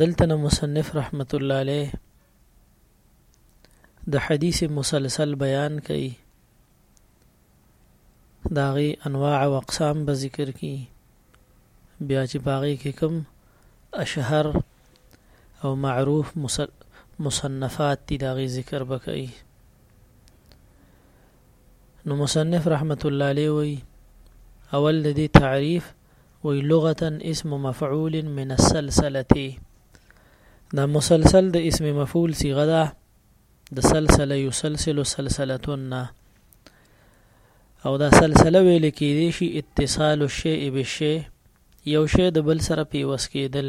دلته نه مصنف رحمت الله علیه د حدیث مسلسل بیان کوي داغي انواع او اقسام به ذکر کی بیا چې باغی کې کوم اشهر او معروف مصنفات دي داغي ذکر بکئی نو مصنف رحمت الله علیه وی اول د دې تعریف وی لغتا اسم مفعول من السلسله دا مسلسل د اسم مفعول صيغه ده د سلسله یسلسل سلسلتون او دا سلسله ویل کېږي شي اتصال الشیء بالشیء یو شی د بل سره پیوس کېدل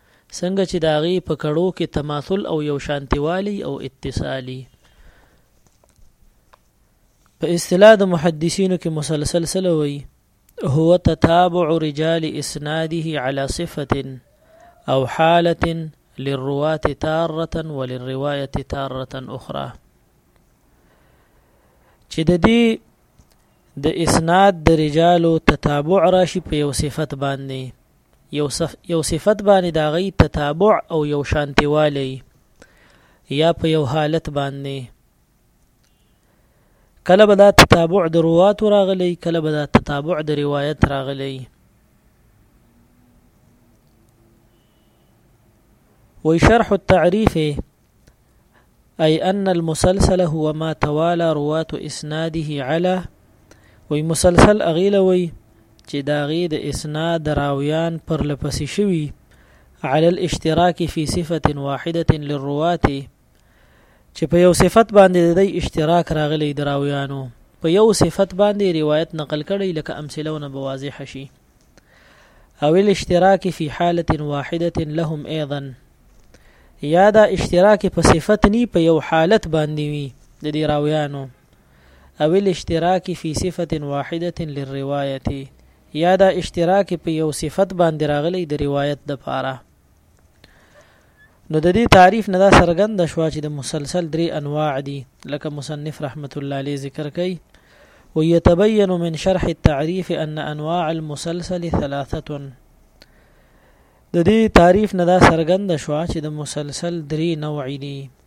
څنګه چې د هغې په کړو کې تماثل او یو شانتیوالی او اتصالی په اصطلاح د محدثینو کې مسلسل سره وي هو تتابع رجال اسناده على صفه او حاله للرواه تاره وللروايه تاره اخرى چې د دې د اسناد د رجالو تتابع راشي په یو صفت باندې یو صف یو صفت باندې دا غي تتابع او یو شانتی والی یا په یو حالت باندې کله به دا تتابع د روات راغلی کله به دا تتابع د روایت راغلی وی شرح التعریف أي أن المسلسل هو ما توالى روات اسناده على وي مسلسل اغیله وي چې داغي د اسناد راویان پر لپسې شوي على الاشتراك في صفة واحدة للروات چې په یو صفت باندې د اشتراک راغلي دراویانو په یو صفت باندې روایت نقل کړي لکه امثله نه بواضح شي او الاشتراک فی حالت واحده لهم ايضا یا دا اشتراک په صفت نی په یو حالت باندې وي د دې راویانو او الاشتراک فی صفت واحده للروايه یا دا اشتراک په یو صفت باندې راغلی د روایت د پاره نو د دې تعریف نه دا سرګند شوا چې د مسلسل درې انواع دي لکه مصنف رحمت الله علیه ذکر کوي ويتبين من شرح التعريف ان انواع المسلسل ثلاثه د دې تعریف نه دا سرګند شوا چې د مسلسل درې نوع دي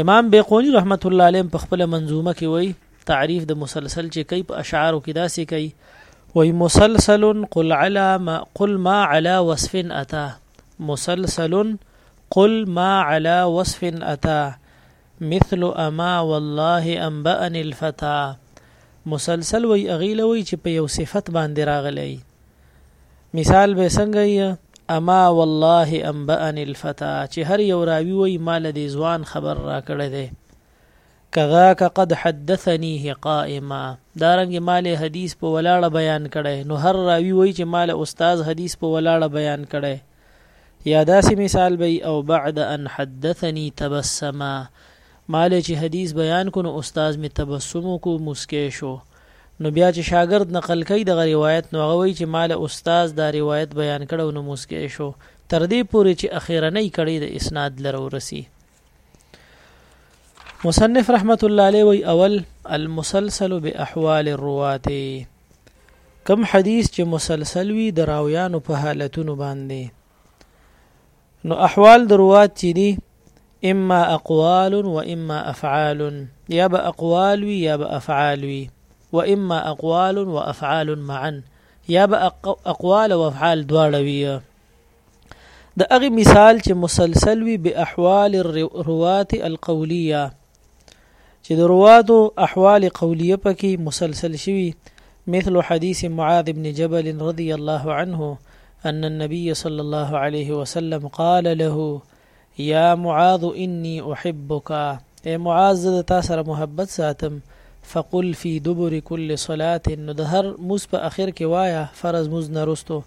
امام بیقونی رحمت الله علیه په خپل منظومه کې وایي تعریف د مسلسل چې کوي په اشعارو کې داسې کوي وایي مسلسل قل على ما قل ما على وصف اتى مسلسل قل ما على وصف اتى مثل اما والله انبأني الفتى مسلسل وی اغیله وی چې په یو صفت باندې راغلی مثال به څنګه یې اما والله انبأني الفتى چې هر یو راوی وای مال دې ځوان خبر را کړی دی کذاک قد حدثنيه قائما دارنګ مال حدیث په ولاړه بیان کړي نو هر راوی وای چې مال استاد حدیث په ولاړه بیان کړي یا داسې مثال به او بعد ان حدثني تبسما مال چې حدیث بیان کو نو استاد می تبسم کو مسکه شو نو بیا چې شاګرد نقل کوي د روایت نو غوي چې مال استاد دا روایت بیان کړو نو مسکه شو تر دې پورې چې اخیرنۍ کړي د اسناد لرو رسی مصنف رحمت الله علیه وی اول المسلسل باحوال الروات کم حدیث چې مسلسل وي د راویانو په حالتونو باندې نو احوال د روات چې دي اما اقوال و اما افعال یا به اقوال وي یا به افعال وي و اما اقوال و افعال معا یا به اقوال و افعال دواړه وي د هغه مثال چې مسلسل وي به احوال الروات القوليه چې د رواتو احوال قوليه پکې مسلسل شوي مثل حديث معاذ بن جبل رضي الله عنه أن النبي صلى الله عليه وسلم قال له یا معاذ انی احبک ای معاذ زه د تا سره محبت ساتم فقل فی دبر کل صلات نو د هر موز په اخر کې وایه فرض موز نه رستو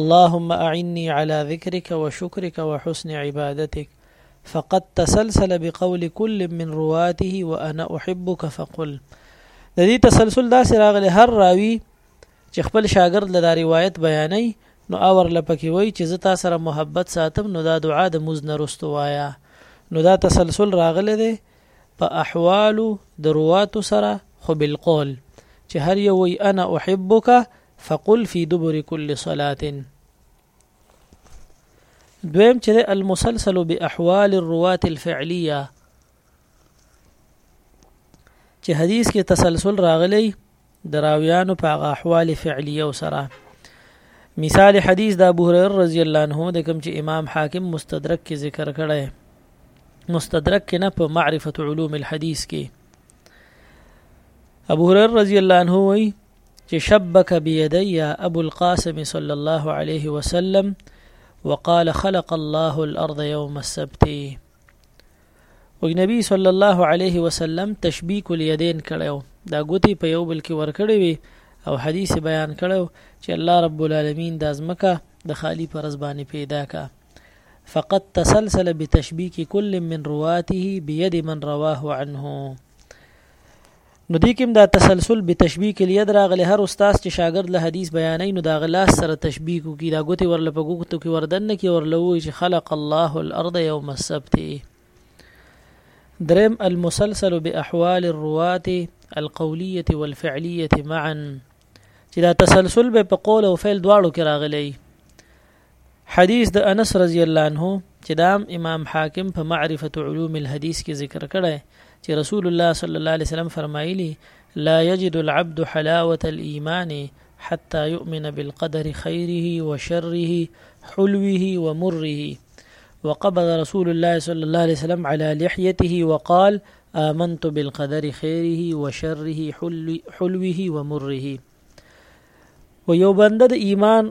اللهم اعنی علی ذکرک و شکرک و حسن عبادتک فقد تسلسل بقول کل من رواته وانا احبک فقل د دې تسلسل داسې راغلی هر راوی چې خپل شاګرد له دا روايت بيانوي نو اور له پکې وایي چې زه تا سره محبت ساتم نو دا دعا د موز نه رستو وایا نو دا تسلسل راغلی دی په احوال د رواتو سره خو بالقول چې هر یو وی انا احبک فقل فی دبر کل صلات دویم چې المسلسل باحوال الروات الفعلیه چې حدیث کې تسلسل راغلی دراویانو په هغه احوال فعلیه سره مثال حدیث د ابو هريره رضی الله عنه د کوم چې امام حاکم مستدرک کې ذکر کړی مستدرک کې نه په معرفت علوم الحديث کې ابو هريره رضی الله عنه وایي چې شبک بيدي ابو القاسم صلى الله عليه وسلم وقال خلق الله الارض يوم السبت او نبی صلی الله علیه وسلم تشبیه کول یدین کړو دا ګوتی په یو بل کې ور کړی وي او حدیث بیان کړو چې الله رب العالمین د ازمکه د خالی پر ځبانه پیدا کا فقط تسلسل بتشبیه کل من رواته بيد من رواه عنه نو دې کې هم دا تسلسل به تشبیه کې لید راغلی هر استاد چې شاګرد له حدیث بیانې نو دا غلاس سره تشبیه کوي دا ګوتې ورله په ګوتو کې وردن کې ورلوي چې خلق الله الارض یوم السبت درم المسلسل باحوال الروات القوليه والفعليه معا چې دا تسلسل به په قول او فعل دواړو کې راغلی حدیث د انس رضی الله عنه چې دا امام حاکم په معرفت علوم الحديث کې ذکر کړی چې رسول الله صلی الله علیه وسلم فرمایلی لا یجد العبد حلاوه الايمان حتى يؤمن بالقدر خيره وشره حلوه ومره وقبض رسول الله صلى الله عليه وسلم على لحيته وقال آمنت بالقدر خيره وشره حلوه ومره و یو بنده د ایمان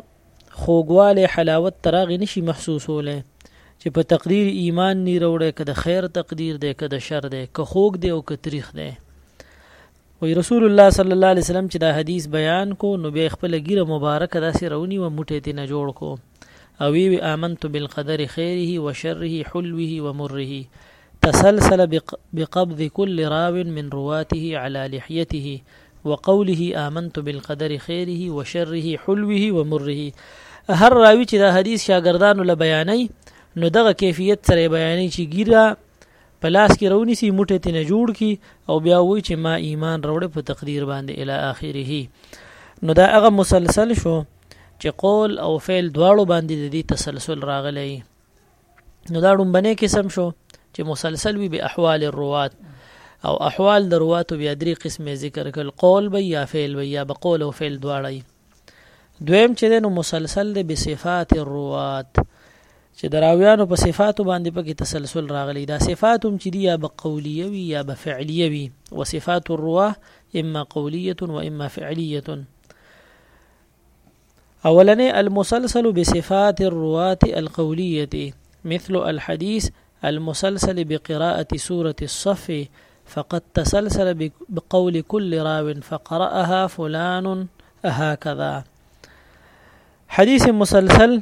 خوګواله حلاوت تراغی نشي محسوسوله چې په تقدیر ایمان نه وروړي کده خیر تقدیر ده کده شر ده که خوګ ده او که تاریخ ده وی رسول الله صلی الله علیه وسلم چې دا حدیث بیان کو نو به خپل ګیره مبارک داسې رونی و موټه تی نه جوړ کو او وی وی آمنت بالقدر خیره وشره حلوه ومره تسلسل بقبض كل راو من رواته على لحيته وقوله آمنت بالقدر خیره وشره حلوه ومره هر راوی چې دا حدیث شاګردانو له بیانای نو دغه کیفیت سره بیانې چې ګیره په لاس کې رونی سي موټه تنه جوړ کی او بیا وای چې ما ایمان راوړ په تقدیر باندې الی اخره نو دا هغه مسلسل شو چې قول او فعل دواړو باندې د دې تسلسل راغلی نو دا ډومبنه قسم شو چې مسلسل وي به احوال الروات او احوال د روات بیا درې قسمه ذکر کړ قول به یا فعل به یا بقول او فعل دواړه دویم چې نو مسلسل دی به صفات الروات چې دراویانو په صفاتو باندې پکې تسلسل راغلی دا صفات هم چې دی یا بقولیه وي یا بفعلیه وي وصفات الرواه اما قولیه و اما فعلیه اولنې المسلسل بصفات الروات القولیه مثل الحديث المسلسل بقراءة سورة الصف فقد تسلسل بقول كل راو فقرأها فلان هكذا حدیث مسلسل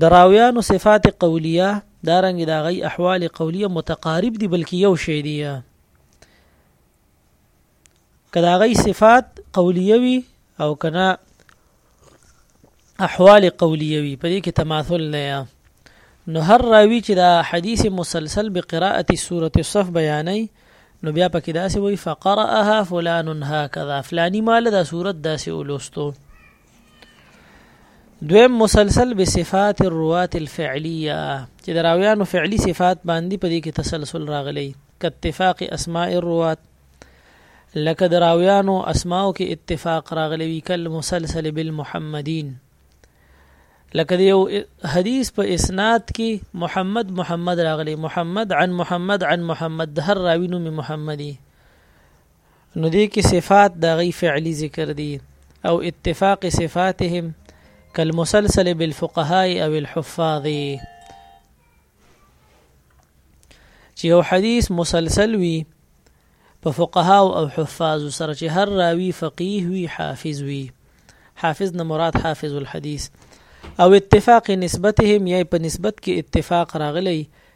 د راویانو صفات قولیه دارنګ دا غي احوال قولیه متقارب دي بلکې یو شی دی کدا غي صفات قولیه وي او کنا احوال قولیه وي په دې کې تماثل نه یا نو هر راوی چې دا حدیث مسلسل بقراءه سوره الصف بیانای نو بیا پکې داسې وای فقرأها فلان هكذا فلانی مال دا سورت داسې ولوستو دویم مسلسل بصفات الروات الفعلیه چې د راویانو فعلی صفات باندې په دې کې تسلسل راغلی کاتفاق اسماء الروات لکه د راویانو اسماو کې اتفاق راغلی وی کل مسلسل بالمحمدین لکه د یو حدیث په اسناد کې محمد محمد راغلی محمد عن محمد عن محمد هر راوی نوم محمدی نو دې کې صفات د غي فعلی ذکر دي او اتفاق صفاتهم کالمسلسل بالفقهاء او الحفاظ چې یو حدیث مسلسل وي په فقها او حفاظ سره چې هر راوي فقيه وي حافظ وي حافظ نه مراد حافظ الحديث او اتفاق نسبتهم یا په نسبت کې اتفاق راغلی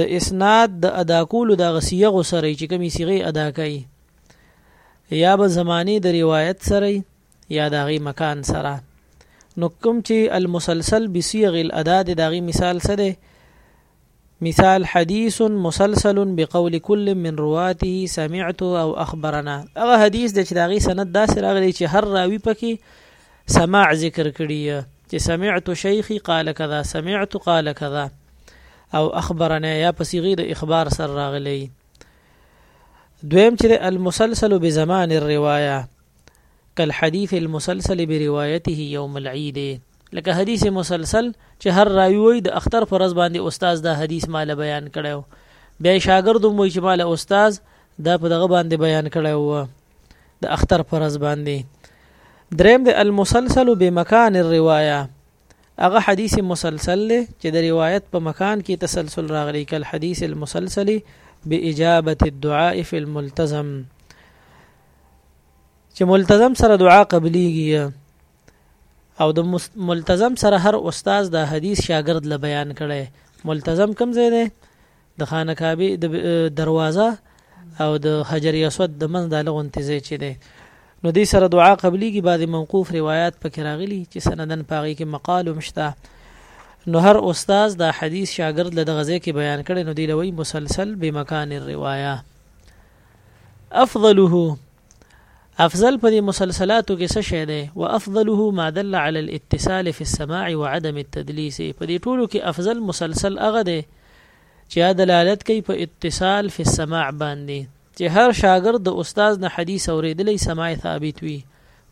د اسناد د ادا کولو د غسیغو سره چې کومې صيغه ادا کوي یا به زمانه د روایت سره یا د غي مکان سره نو کوم چې المسلسل بصيغ الادا د غي مثال سره مثال حديث مسلسل بقول كل من رواته سمعت او اخبرنا هغه حديث د چې داغي سند داسې راغلی چې هر راوي پکې سماع ذکر کړي چې سمعت شیخي قال کذا سمعت قال کذا او اخبرنا یا په صيغه د اخبار سره راغلی دویم چې المسلسل بزمان الروايه كالحديث المسلسل بروايته يوم العيد لکه حدیث مسلسل چې هر راوی وي د اختر پر ورځ باندې استاد دا حدیث مال بیان کړو بیا شاګرد مو چې مال استاد دا په دغه باندې بیان کړو د اختر پر ورځ باندې دریم د المسلسل بمکان الروايه هغه حدیث مسلسل دی چې د روایت په مکان کې تسلسل راغلی کل حدیث المسلسل باجابه الدعاء في الملتزم چې ملتزم سره دعا قبليږي او د ملتزم سره هر استاد د حدیث شاګرد ل بیان کړي ملتزم کم ځای دی د خانه کعبه د دروازه او د حجر اسود د منځ د لغونتي ځای چې دی نو دې سره دعا قبليږي بعضي موقوف روایت پکې راغلي چې سندن پاغي کې مقال مشته نو هر استاد دا حدیث شاګرد له دغه ځای کې بیان کړي نو دی لوی مسلسل به مکان الروايه افضله افضل په دې مسلسلاتو کې څه شی دی وافضله ما دل على الاتصال في السماع وعدم التدليس په دې ټولو کې افضل مسلسل هغه دی چې دلالت کوي په اتصال في السماع باندې چې هر شاګرد د استاد نه حدیث اوریدلی سماع ثابت وي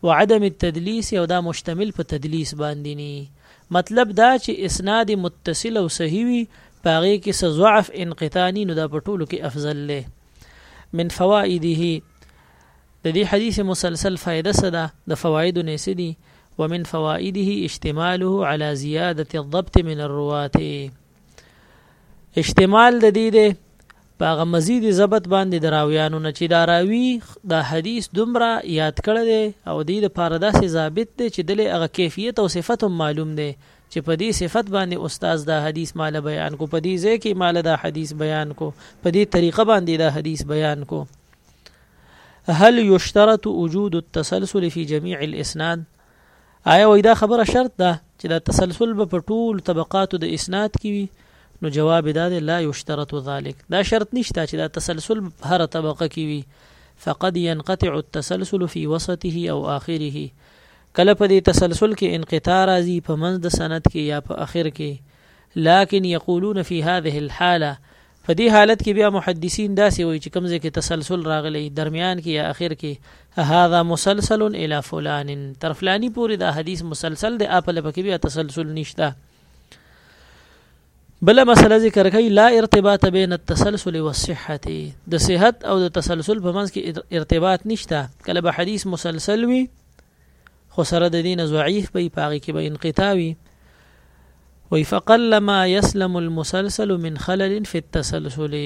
وعدم التدلیس او دا مشتمل په تدلیس باندې ني مطلب دا چې اسناد متصل او صحیح وي پاغه کې ضعف انقطاع ني نو دا په ټولو کې افضل له من فوائده د دې حدیث مسلسل فائدہ صدا د فواید نه سدي ومن فوائده اشتماله على زياده الضبط من الروات اشتمال د دې ده باغه مزید ضبط باندې دراویانو نه چې دا راوی دا حدیث دومره یاد کړی دی او دې لپاره داسې ضابط دی چې دلې هغه کیفیت او صفت معلوم دی چې په دې صفت باندې استاذ دا حدیث مال بیان کو په دې ځای کې مال دا حدیث بیان کو په دې طریقه باندې دا حدیث بیان کو هل یشترط وجود التسلسل فی جميع الاسناد آیا وای دا خبره شرط ده چې دا تسلسل به په ټول طبقاتو د اسناد کې وي نو جواب دا دی لا یشترط ذلك دا شرط نشته چې دا تسلسل په هر طبقه کې وي فقد ينقطع التسلسل في وسطه او آخره کله په دې تسلسل کې انقطاع راځي په منځ د سند کې یا په اخر کې لكن يقولون في هذه الحاله په دې حالت کې بیا محدثین داسې وایي چې کمزې کې تسلسل راغلی درمیان کې یا اخر کې هاذا مسلسل الی فلان تر فلانی پورې دا حدیث مسلسل دی اپل پکې بیا تسلسل نشته بل مسله ذکر کوي لا ارتباط بین التسلسل والصحه د صحت او د تسلسل په منځ کې ارتباط نشته کله به حدیث مسلسل وي خو سره د دې نه ضعیف به په هغې کې به انقطاع وي وی فقلما يسلم المسلسل من خلل في التسلسل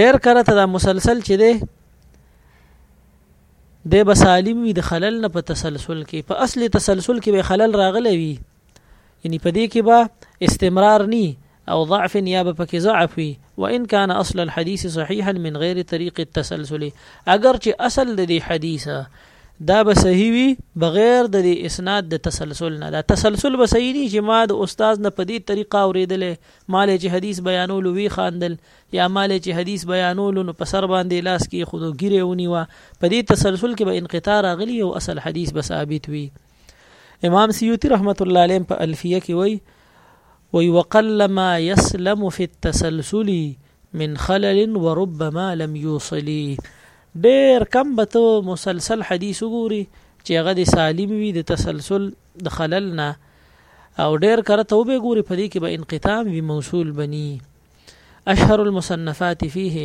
ډیر کله ته دا مسلسل چې دی د بسالم وي د خلل نه په تسلسل کې په اصل تسلسل کې به خلل راغلی وي یعنی په دې کې به استمرار ني او ضعف یا به پکې ضعف وي وان کان اصل الحديث صحيحا من غیر طریق التسلسل اگر چې اصل د دې حدیث دا به صحیح وي بغیر د دې اسناد د تسلسل نه دا تسلسل به صحیح نه چې ما د استاد نه په دې طریقه اوریدل مال چې حدیث بیانول وی خاندل یا مال چې حدیث بیانول نو په سر باندې لاس کې خودو ګیره ونی و په دې تسلسل کې به انقطاع راغلی او اصل حدیث به ثابت وي امام سیوطی رحمت الله علیه په الفیه کې وایي وی وقل ما يسلم في التسلسل من خلل وربما لم يوصل ډیر کم به ته مسلسل حدیث وګوري چې هغه د سالم وي د تسلسل د خلل نه او ډیر کړه ته به ګوري په دې کې به انقطام وي موصول بني اشهر المصنفات فيه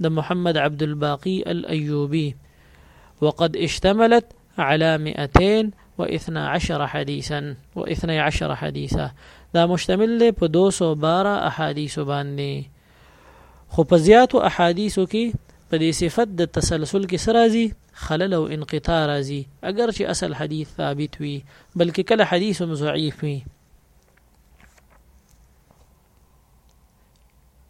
د محمد عبدالباقي الأيوبي وقد اشتملت على مئتين و اثنا عشر حديثا و اثنی عشر حديثا دا مشتمل دی په دوه سوه باره احادیثو باندې خو په زیاتو احادیثو کې په دې صفت د تسلسل کې څه راځي خلل او انقطاع راځي اگر چې اصل حدیث ثابت وي بلکې کله حدیث هم ضعیف وي